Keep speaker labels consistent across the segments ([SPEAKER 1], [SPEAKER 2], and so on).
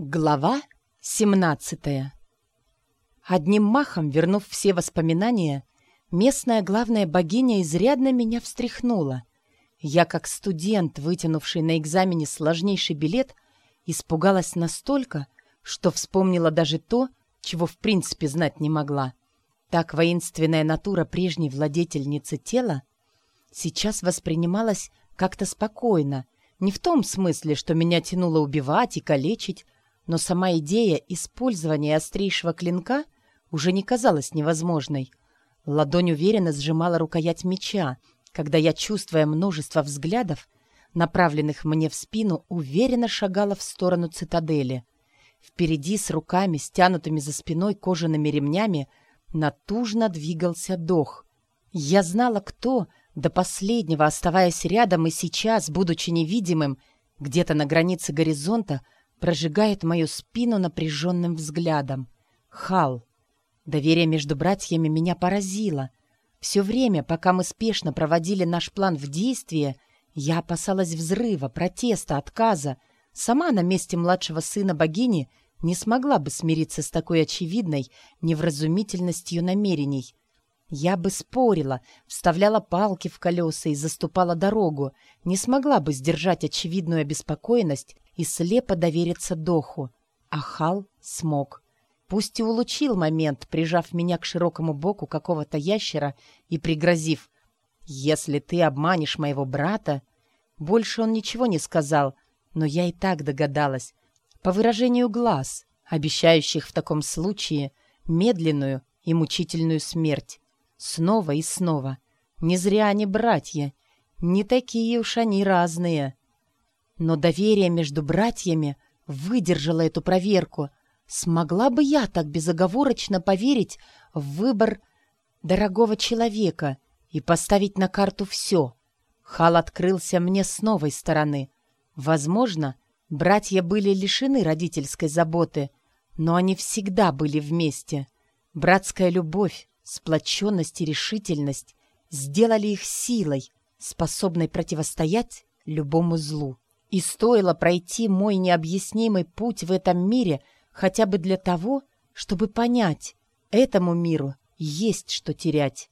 [SPEAKER 1] Глава 17 Одним махом, вернув все воспоминания, местная главная богиня изрядно меня встряхнула. Я, как студент, вытянувший на экзамене сложнейший билет, испугалась настолько, что вспомнила даже то, чего в принципе знать не могла. Так воинственная натура прежней владетельницы тела сейчас воспринималась как-то спокойно, не в том смысле, что меня тянуло убивать и калечить, но сама идея использования острейшего клинка уже не казалась невозможной. Ладонь уверенно сжимала рукоять меча, когда я, чувствуя множество взглядов, направленных мне в спину, уверенно шагала в сторону цитадели. Впереди с руками, стянутыми за спиной кожаными ремнями, натужно двигался дох. Я знала, кто, до последнего оставаясь рядом и сейчас, будучи невидимым, где-то на границе горизонта, прожигает мою спину напряженным взглядом. Хал. Доверие между братьями меня поразило. Все время, пока мы спешно проводили наш план в действие, я опасалась взрыва, протеста, отказа. Сама на месте младшего сына богини не смогла бы смириться с такой очевидной невразумительностью намерений. Я бы спорила, вставляла палки в колеса и заступала дорогу, не смогла бы сдержать очевидную обеспокоенность и слепо довериться Доху. А Хал смог. Пусть и улучил момент, прижав меня к широкому боку какого-то ящера и пригрозив «Если ты обманешь моего брата...» Больше он ничего не сказал, но я и так догадалась. По выражению глаз, обещающих в таком случае медленную и мучительную смерть. Снова и снова. Не зря они братья. Не такие уж они разные. Но доверие между братьями выдержало эту проверку. Смогла бы я так безоговорочно поверить в выбор дорогого человека и поставить на карту все? Хал открылся мне с новой стороны. Возможно, братья были лишены родительской заботы, но они всегда были вместе. Братская любовь, сплоченность и решительность сделали их силой, способной противостоять любому злу. И стоило пройти мой необъяснимый путь в этом мире хотя бы для того, чтобы понять, этому миру есть что терять.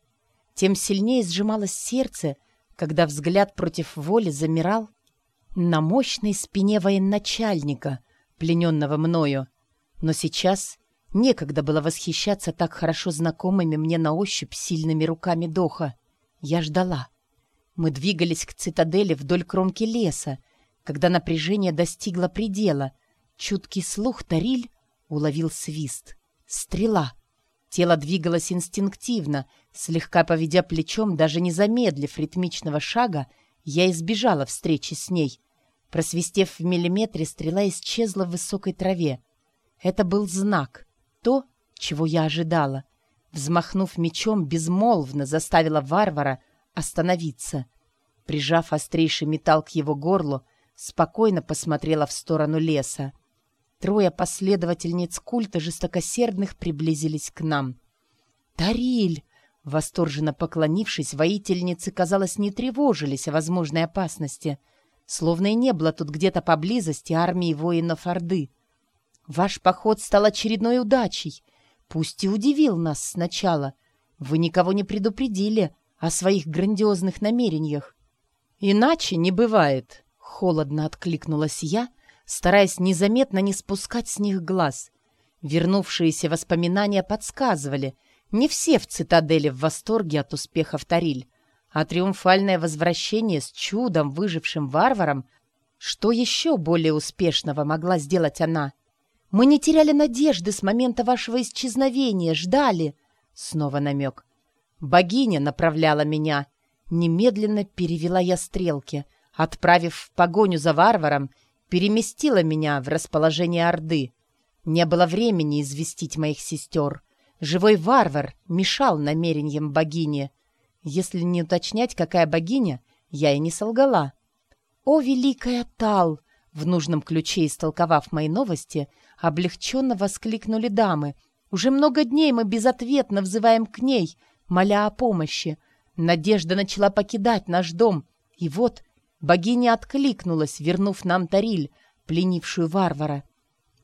[SPEAKER 1] Тем сильнее сжималось сердце, когда взгляд против воли замирал на мощной спине военачальника, плененного мною. Но сейчас некогда было восхищаться так хорошо знакомыми мне на ощупь сильными руками Доха. Я ждала. Мы двигались к цитадели вдоль кромки леса, когда напряжение достигло предела, чуткий слух Тариль уловил свист. Стрела. Тело двигалось инстинктивно, слегка поведя плечом, даже не замедлив ритмичного шага, я избежала встречи с ней. Просвистев в миллиметре, стрела исчезла в высокой траве. Это был знак, то, чего я ожидала. Взмахнув мечом, безмолвно заставила варвара остановиться. Прижав острейший металл к его горлу, спокойно посмотрела в сторону леса. Трое последовательниц культа жестокосердных приблизились к нам. «Тариль!» Восторженно поклонившись, воительницы, казалось, не тревожились о возможной опасности, словно и не было тут где-то поблизости армии воинов Орды. «Ваш поход стал очередной удачей. Пусть и удивил нас сначала. Вы никого не предупредили о своих грандиозных намерениях. Иначе не бывает», Холодно откликнулась я, стараясь незаметно не спускать с них глаз. Вернувшиеся воспоминания подсказывали, не все в цитадели в восторге от успеха Тариль, а триумфальное возвращение с чудом выжившим варваром, что еще более успешного могла сделать она? Мы не теряли надежды с момента вашего исчезновения, ждали. Снова намек. Богиня направляла меня. Немедленно перевела я стрелки — отправив в погоню за варваром, переместила меня в расположение Орды. Не было времени известить моих сестер. Живой варвар мешал намерениям богини. Если не уточнять, какая богиня, я и не солгала. «О, великая Тал!» В нужном ключе истолковав мои новости, облегченно воскликнули дамы. «Уже много дней мы безответно взываем к ней, моля о помощи. Надежда начала покидать наш дом, и вот Богиня откликнулась, вернув нам Тариль, пленившую варвара.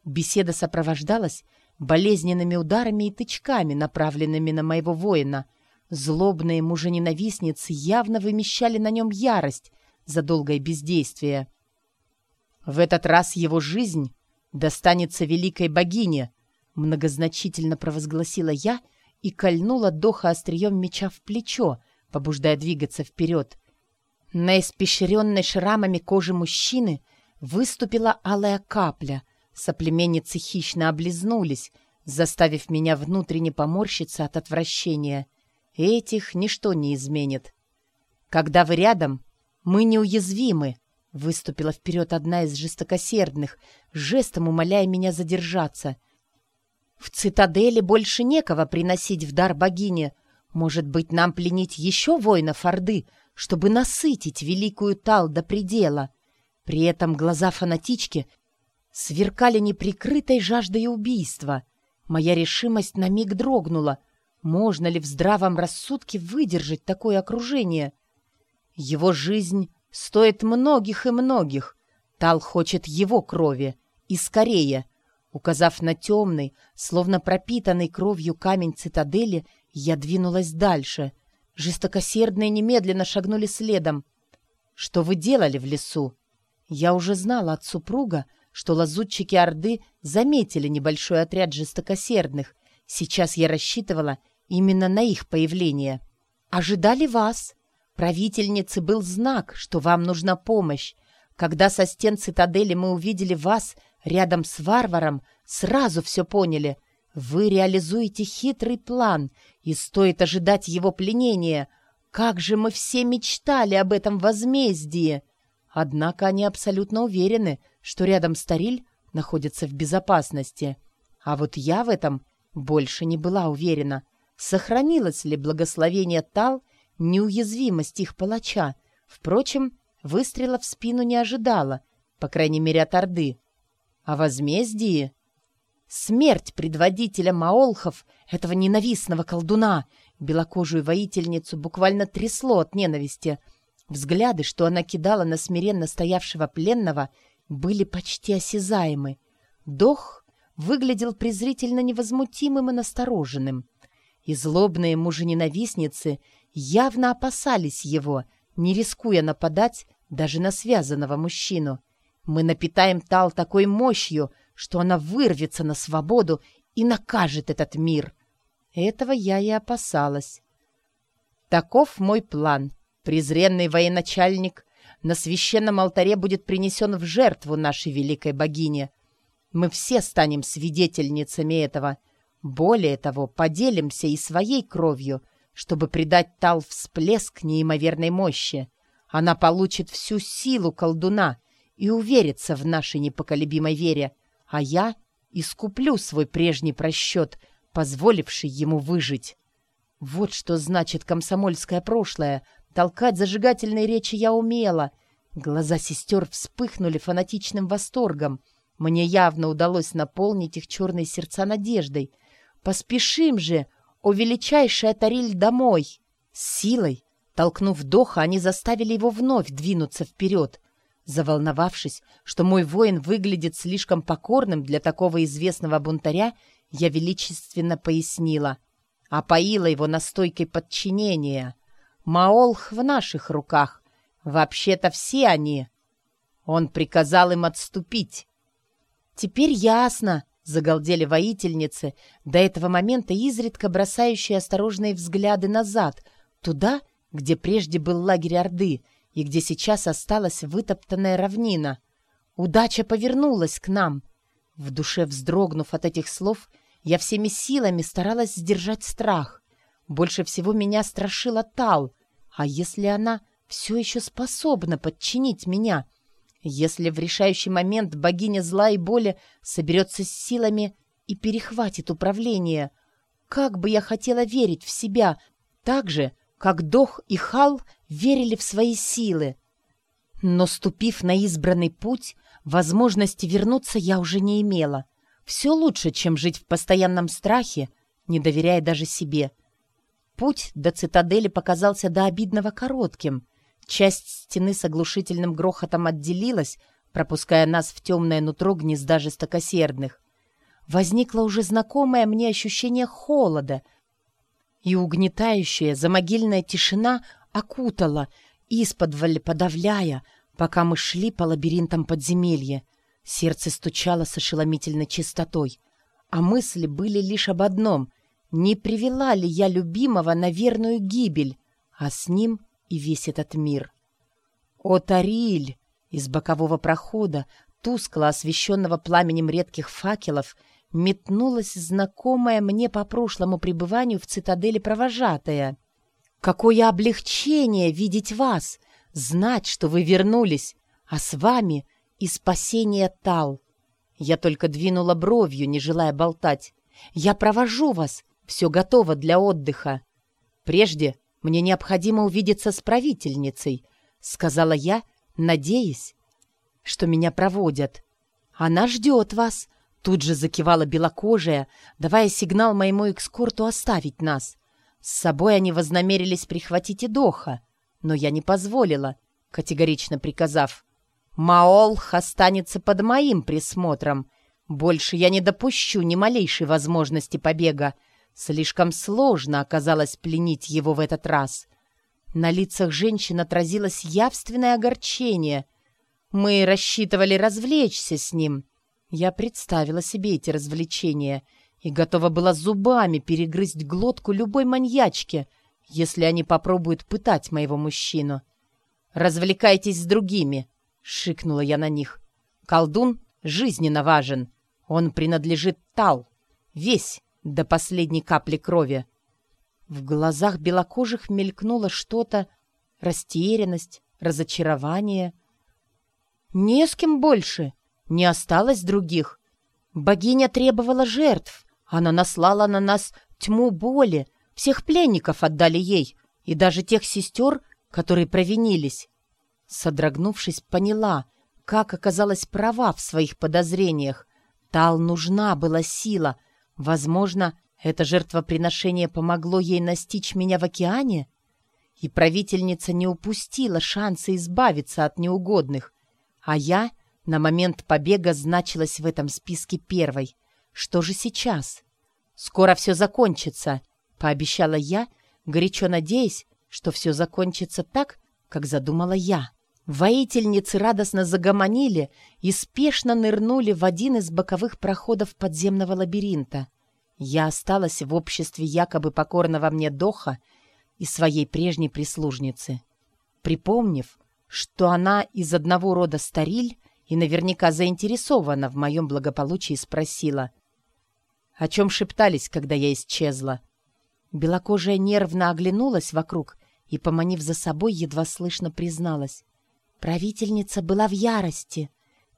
[SPEAKER 1] Беседа сопровождалась болезненными ударами и тычками, направленными на моего воина. Злобные мужененавистницы явно вымещали на нем ярость за долгое бездействие. В этот раз его жизнь достанется великой богине, многозначительно провозгласила я и кольнула Доха острием меча в плечо, побуждая двигаться вперед. На испещренной шрамами кожи мужчины выступила алая капля. Соплеменницы хищно облизнулись, заставив меня внутренне поморщиться от отвращения. Этих ничто не изменит. Когда вы рядом, мы неуязвимы, выступила вперед одна из жестокосердных, жестом умоляя меня задержаться. В цитадели больше некого приносить в дар богине. Может быть, нам пленить еще воинов Орды, чтобы насытить великую Тал до предела. При этом глаза фанатички сверкали неприкрытой жаждой убийства. Моя решимость на миг дрогнула. Можно ли в здравом рассудке выдержать такое окружение? Его жизнь стоит многих и многих. Тал хочет его крови. И скорее. Указав на темный, словно пропитанный кровью камень цитадели, я двинулась дальше. Жестокосердные немедленно шагнули следом. «Что вы делали в лесу?» Я уже знала от супруга, что лазутчики Орды заметили небольшой отряд жестокосердных. Сейчас я рассчитывала именно на их появление. «Ожидали вас. Правительнице был знак, что вам нужна помощь. Когда со стен цитадели мы увидели вас рядом с варваром, сразу все поняли. Вы реализуете хитрый план, и стоит ожидать его пленения. Как же мы все мечтали об этом возмездии!» Однако они абсолютно уверены, что рядом Стариль находится в безопасности. А вот я в этом больше не была уверена. Сохранилось ли благословение Тал, неуязвимость их палача? Впрочем, выстрела в спину не ожидала, по крайней мере от Орды. А возмездие? Смерть предводителя Маолхов, этого ненавистного колдуна, белокожую воительницу буквально трясло от ненависти — Взгляды, что она кидала на смиренно стоявшего пленного, были почти осязаемы. Дох выглядел презрительно невозмутимым и настороженным. И злобные мужененавистницы явно опасались его, не рискуя нападать даже на связанного мужчину. Мы напитаем Тал такой мощью, что она вырвется на свободу и накажет этот мир. Этого я и опасалась. Таков мой план — Презренный военачальник на священном алтаре будет принесен в жертву нашей великой богине. Мы все станем свидетельницами этого. Более того, поделимся и своей кровью, чтобы придать Тал всплеск неимоверной мощи. Она получит всю силу колдуна и уверится в нашей непоколебимой вере, а я искуплю свой прежний просчет, позволивший ему выжить. Вот что значит комсомольское прошлое, Толкать зажигательные речи я умела. Глаза сестер вспыхнули фанатичным восторгом. Мне явно удалось наполнить их черные сердца надеждой. «Поспешим же, о величайшая Тариль, домой!» С силой, толкнув Доха, они заставили его вновь двинуться вперед. Заволновавшись, что мой воин выглядит слишком покорным для такого известного бунтаря, я величественно пояснила. Опоила его настойкой подчинения. Маолх в наших руках. Вообще-то все они. Он приказал им отступить. Теперь ясно, загалдели воительницы, до этого момента изредка бросающие осторожные взгляды назад, туда, где прежде был лагерь Орды и где сейчас осталась вытоптанная равнина. Удача повернулась к нам. В душе вздрогнув от этих слов, я всеми силами старалась сдержать страх. Больше всего меня страшила Тал. А если она все еще способна подчинить меня? Если в решающий момент богиня зла и боли соберется с силами и перехватит управление? Как бы я хотела верить в себя, так же, как Дох и Хал верили в свои силы. Но, ступив на избранный путь, возможности вернуться я уже не имела. Все лучше, чем жить в постоянном страхе, не доверяя даже себе — Путь до цитадели показался до обидного коротким. Часть стены с оглушительным грохотом отделилась, пропуская нас в темное нутро гнезда жестокосердных. Возникло уже знакомое мне ощущение холода, и угнетающая замогильная тишина окутала, исподволь подавляя, пока мы шли по лабиринтам подземелья. Сердце стучало с ошеломительной чистотой, а мысли были лишь об одном — не привела ли я любимого на верную гибель, а с ним и весь этот мир. О, Тариль! Из бокового прохода, тускло освещенного пламенем редких факелов, метнулась знакомая мне по прошлому пребыванию в цитадели провожатая. «Какое облегчение видеть вас! Знать, что вы вернулись, а с вами и спасение Тал!» Я только двинула бровью, не желая болтать. «Я провожу вас! Все готово для отдыха!» «Прежде мне необходимо увидеться с правительницей», — сказала я, надеясь, что меня проводят. «Она ждет вас», — тут же закивала белокожая, давая сигнал моему экскорту оставить нас. С собой они вознамерились прихватить и Доха, но я не позволила, категорично приказав. «Маолх останется под моим присмотром. Больше я не допущу ни малейшей возможности побега. Слишком сложно оказалось пленить его в этот раз». На лицах женщин отразилось явственное огорчение. Мы рассчитывали развлечься с ним. Я представила себе эти развлечения и готова была зубами перегрызть глотку любой маньячки, если они попробуют пытать моего мужчину. «Развлекайтесь с другими», — шикнула я на них. «Колдун жизненно важен. Он принадлежит Тал. Весь, до последней капли крови. В глазах белокожих мелькнуло что-то, растерянность, разочарование. Не с кем больше, не осталось других. Богиня требовала жертв, она наслала на нас тьму боли, всех пленников отдали ей, и даже тех сестер, которые провинились. Содрогнувшись, поняла, как оказалась права в своих подозрениях. Тал нужна была сила, возможно, это жертвоприношение помогло ей настичь меня в океане? И правительница не упустила шанса избавиться от неугодных. А я на момент побега значилась в этом списке первой. Что же сейчас? «Скоро все закончится», — пообещала я, горячо надеясь, что все закончится так, как задумала я. Воительницы радостно загомонили и спешно нырнули в один из боковых проходов подземного лабиринта — я осталась в обществе якобы покорного мне Доха и своей прежней прислужницы. Припомнив, что она из одного рода стариль и наверняка заинтересована в моем благополучии, спросила, о чем шептались, когда я исчезла. Белокожая нервно оглянулась вокруг и, поманив за собой, едва слышно призналась. Правительница была в ярости.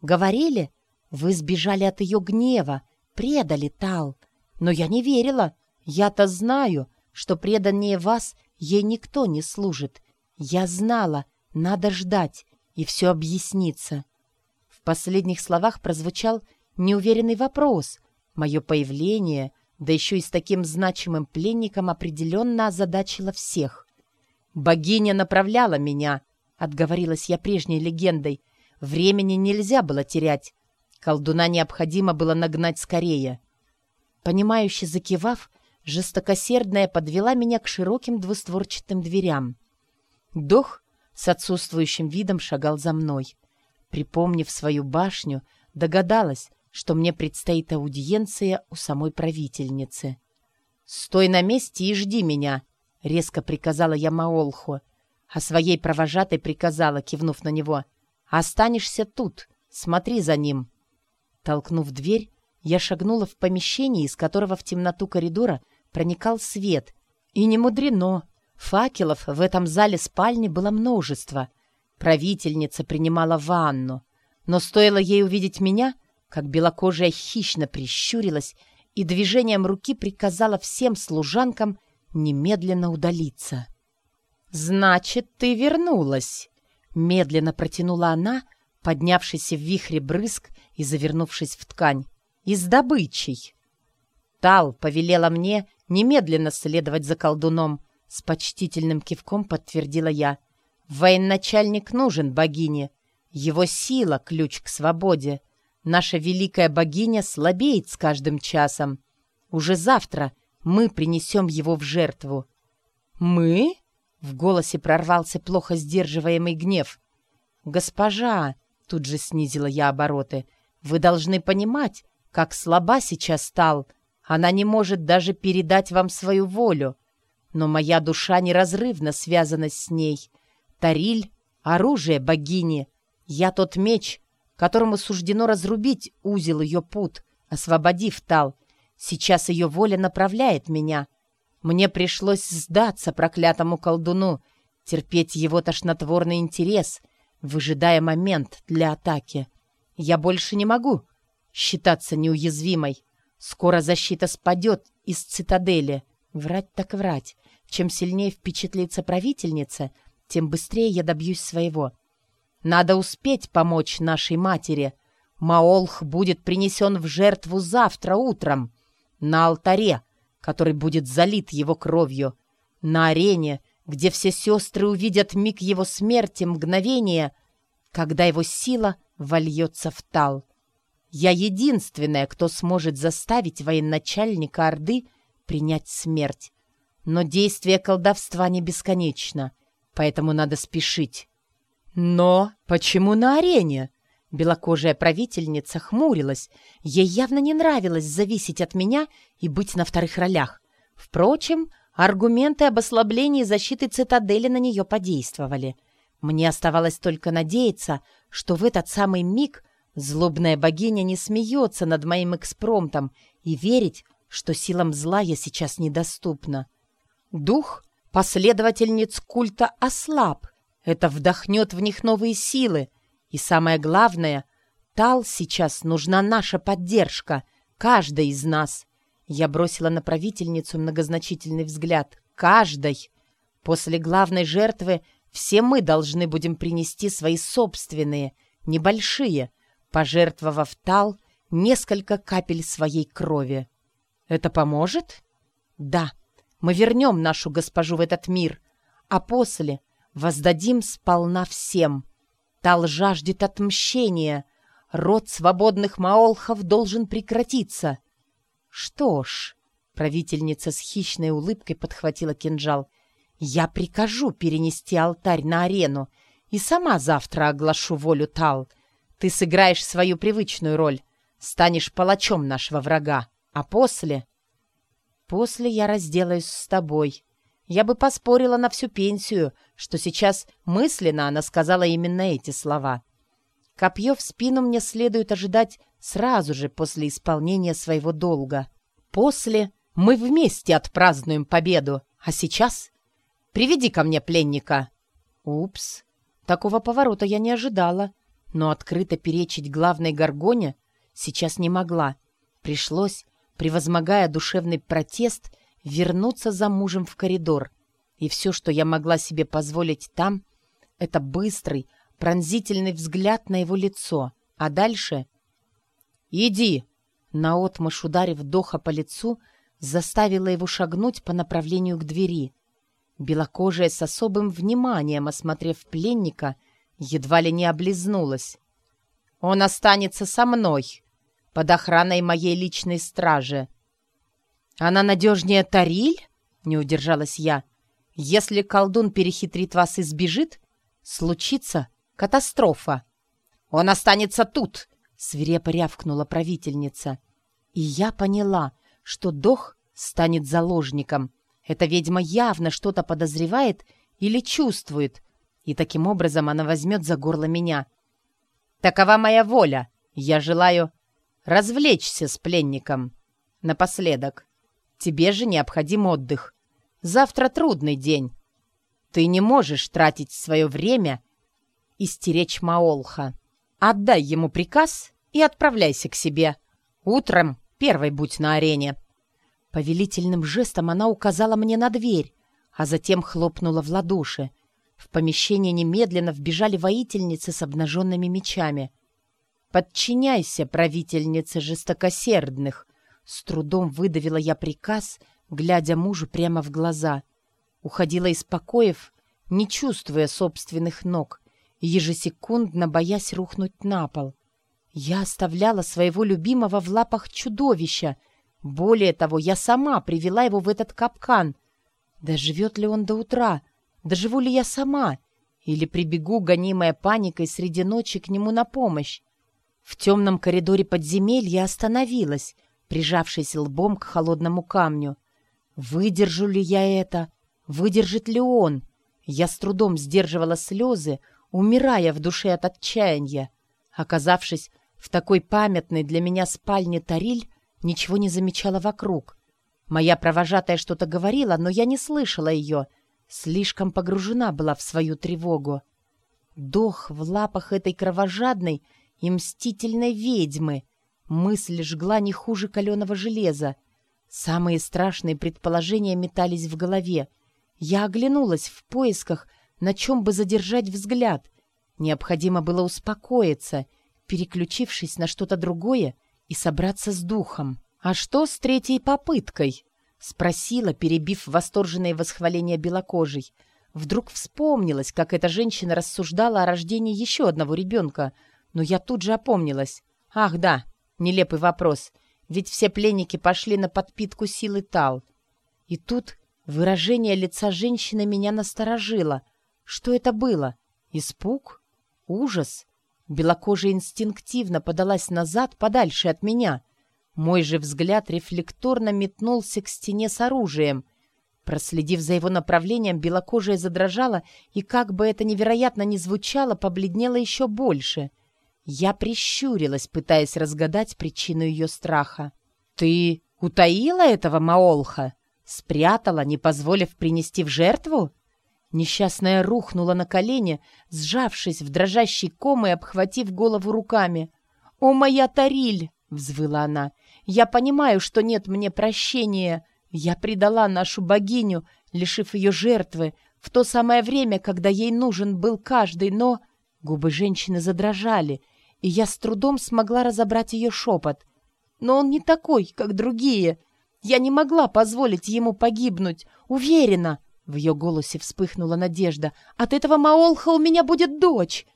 [SPEAKER 1] Говорили, вы сбежали от ее гнева, предали Тал. Но я не верила. Я-то знаю, что преданнее вас ей никто не служит. Я знала, надо ждать, и все объяснится. Последних словах прозвучал неуверенный вопрос. Мое появление, да еще и с таким значимым пленником, определенно озадачило всех. «Богиня направляла меня», — отговорилась я прежней легендой. «Времени нельзя было терять. Колдуна необходимо было нагнать скорее». Понимающе закивав, жестокосердная подвела меня к широким двустворчатым дверям. Дох с отсутствующим видом шагал за мной. Припомнив свою башню, догадалась, что мне предстоит аудиенция у самой правительницы. «Стой на месте и жди меня!» — резко приказала я Маолху, а своей провожатой приказала, кивнув на него. «Останешься тут, смотри за ним!» Толкнув дверь, я шагнула в помещение, из которого в темноту коридора проникал свет. И не мудрено. Факелов в этом зале спальни было множество. Правительница принимала ванну. Но стоило ей увидеть меня, как белокожая хищно прищурилась и движением руки приказала всем служанкам немедленно удалиться. «Значит, ты вернулась!» Медленно протянула она, поднявшись в вихре брызг и завернувшись в ткань и с добычей. Тал повелела мне немедленно следовать за колдуном. С почтительным кивком подтвердила я. Военачальник нужен богине. Его сила — ключ к свободе. Наша великая богиня слабеет с каждым часом. Уже завтра мы принесем его в жертву. «Мы?» — в голосе прорвался плохо сдерживаемый гнев. «Госпожа!» — тут же снизила я обороты. «Вы должны понимать, как слаба сейчас стал. Она не может даже передать вам свою волю. Но моя душа неразрывно связана с ней. Тариль — оружие богини. Я тот меч, которому суждено разрубить узел ее пут, освободив Тал. Сейчас ее воля направляет меня. Мне пришлось сдаться проклятому колдуну, терпеть его тошнотворный интерес, выжидая момент для атаки. Я больше не могу считаться неуязвимой. Скоро защита спадет из цитадели. Врать так врать. Чем сильнее впечатлится правительница, тем быстрее я добьюсь своего. Надо успеть помочь нашей матери. Маолх будет принесен в жертву завтра утром на алтаре, который будет залит его кровью, на арене, где все сестры увидят миг его смерти, мгновение, когда его сила вольется в тал. Я единственная, кто сможет заставить военачальника Орды принять смерть. Но действие колдовства не бесконечно, поэтому надо спешить. Но почему на арене? Белокожая правительница хмурилась. Ей явно не нравилось зависеть от меня и быть на вторых ролях. Впрочем, аргументы об ослаблении защиты цитадели на нее подействовали. Мне оставалось только надеяться, что в этот самый миг злобная богиня не смеется над моим экспромтом и верить, что силам зла я сейчас недоступна. Дух последовательниц культа ослаб, это вдохнет в них новые силы. И самое главное, Тал сейчас нужна наша поддержка, каждой из нас. Я бросила на правительницу многозначительный взгляд. Каждой. После главной жертвы все мы должны будем принести свои собственные, небольшие, пожертвовав Тал несколько капель своей крови. Это поможет? Да. Мы вернем нашу госпожу в этот мир, а после Воздадим сполна всем. Тал жаждет отмщения. Род свободных маолхов должен прекратиться. Что ж, правительница с хищной улыбкой подхватила кинжал. Я прикажу перенести алтарь на арену и сама завтра оглашу волю Тал. Ты сыграешь свою привычную роль, станешь палачом нашего врага, а после... После я разделаюсь с тобой, я бы поспорила на всю пенсию, что сейчас мысленно она сказала именно эти слова. Копье в спину мне следует ожидать сразу же после исполнения своего долга. После мы вместе отпразднуем победу, а сейчас приведи ко мне пленника. Упс, такого поворота я не ожидала, но открыто перечить главной горгоне сейчас не могла. Пришлось, превозмогая душевный протест, — вернуться за мужем в коридор. И все, что я могла себе позволить там, это быстрый, пронзительный взгляд на его лицо. А дальше... «Иди!» Наотмашь ударив Доха по лицу, заставила его шагнуть по направлению к двери. Белокожая с особым вниманием, осмотрев пленника, едва ли не облизнулась. «Он останется со мной, под охраной моей личной стражи. «Она надежнее Тариль?» — не удержалась я. «Если колдун перехитрит вас и сбежит, случится катастрофа». «Он останется тут!» — свирепо рявкнула правительница. И я поняла, что Дох станет заложником. Эта ведьма явно что-то подозревает или чувствует, и таким образом она возьмет за горло меня. «Такова моя воля. Я желаю развлечься с пленником. Напоследок». Тебе же необходим отдых. Завтра трудный день. Ты не можешь тратить свое время и стеречь Маолха. Отдай ему приказ и отправляйся к себе. Утром первой будь на арене». Повелительным жестом она указала мне на дверь, а затем хлопнула в ладоши. В помещение немедленно вбежали воительницы с обнаженными мечами. «Подчиняйся, правительнице жестокосердных!» С трудом выдавила я приказ, глядя мужу прямо в глаза. Уходила из покоев, не чувствуя собственных ног, ежесекундно боясь рухнуть на пол. Я оставляла своего любимого в лапах чудовища. Более того, я сама привела его в этот капкан. Доживет ли он до утра? Доживу ли я сама? Или прибегу, гонимая паникой, среди ночи к нему на помощь? В темном коридоре подземелья остановилась, прижавшись лбом к холодному камню. Выдержу ли я это? Выдержит ли он? Я с трудом сдерживала слезы, умирая в душе от отчаяния. Оказавшись в такой памятной для меня спальне Тариль ничего не замечала вокруг. Моя провожатая что-то говорила, но я не слышала ее. Слишком погружена была в свою тревогу. Дох в лапах этой кровожадной и мстительной ведьмы. Мысль жгла не хуже каленого железа. Самые страшные предположения метались в голове. Я оглянулась в поисках, на чем бы задержать взгляд. Необходимо было успокоиться — переключившись на что-то другое и собраться с духом. «А что с третьей попыткой?» — спросила, перебив восторженное восхваление белокожей. Вдруг вспомнилась, как эта женщина рассуждала о рождении еще одного ребенка, но я тут же опомнилась. «Ах, да, нелепый вопрос, ведь все пленники пошли на подпитку силы Тал». И тут выражение лица женщины меня насторожило. Что это было? Испуг? Ужас? Белокожая инстинктивно подалась назад, подальше от меня. Мой же взгляд рефлекторно метнулся к стене с оружием. Проследив за его направлением, белокожая задрожала и, как бы это невероятно ни звучало, побледнела еще больше. Я прищурилась, пытаясь разгадать причину ее страха. «Ты утаила этого Маолха? Спрятала, не позволив принести в жертву?» Несчастная рухнула на колени, сжавшись в дрожащий ком и обхватив голову руками. «О, моя Тариль!» — взвыла она. «Я понимаю, что нет мне прощения. Я предала нашу богиню, лишив ее жертвы, в то самое время, когда ей нужен был каждый, но...» Губы женщины задрожали, и я с трудом смогла разобрать ее шепот. «Но он не такой, как другие. Я не могла позволить ему погибнуть. Уверена, в ее голосе вспыхнула надежда. «От этого Маолха у меня будет дочь!»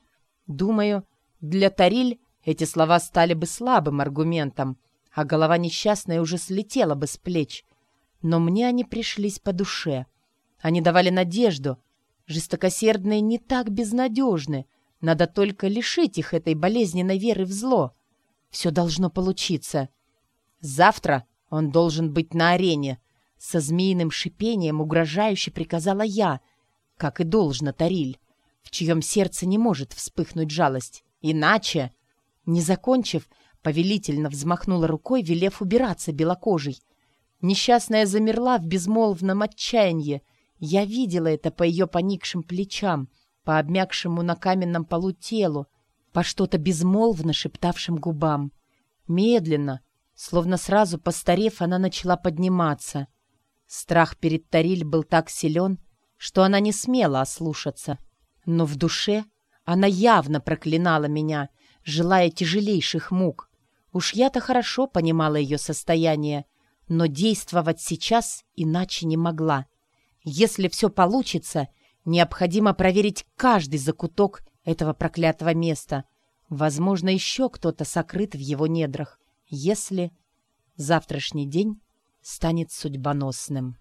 [SPEAKER 1] Думаю, для Тариль эти слова стали бы слабым аргументом, а голова несчастная уже слетела бы с плеч. Но мне они пришлись по душе. Они давали надежду. Жестокосердные не так безнадежны. Надо только лишить их этой болезненной веры в зло. Все должно получиться. Завтра он должен быть на арене, со змеиным шипением угрожающе приказала я, как и должно Тариль, в чьем сердце не может вспыхнуть жалость. Иначе, не закончив, повелительно взмахнула рукой, велев убираться белокожей. Несчастная замерла в безмолвном отчаянии. Я видела это по ее поникшим плечам, по обмякшему на каменном полу телу, по что-то безмолвно шептавшим губам. Медленно, словно сразу постарев, она начала подниматься — Страх перед Тариль был так силен, что она не смела ослушаться. Но в душе она явно проклинала меня, желая тяжелейших мук. Уж я-то хорошо понимала ее состояние, но действовать сейчас иначе не могла. Если все получится, необходимо проверить каждый закуток этого проклятого места. Возможно, еще кто-то сокрыт в его недрах. Если завтрашний день станет судьбоносным.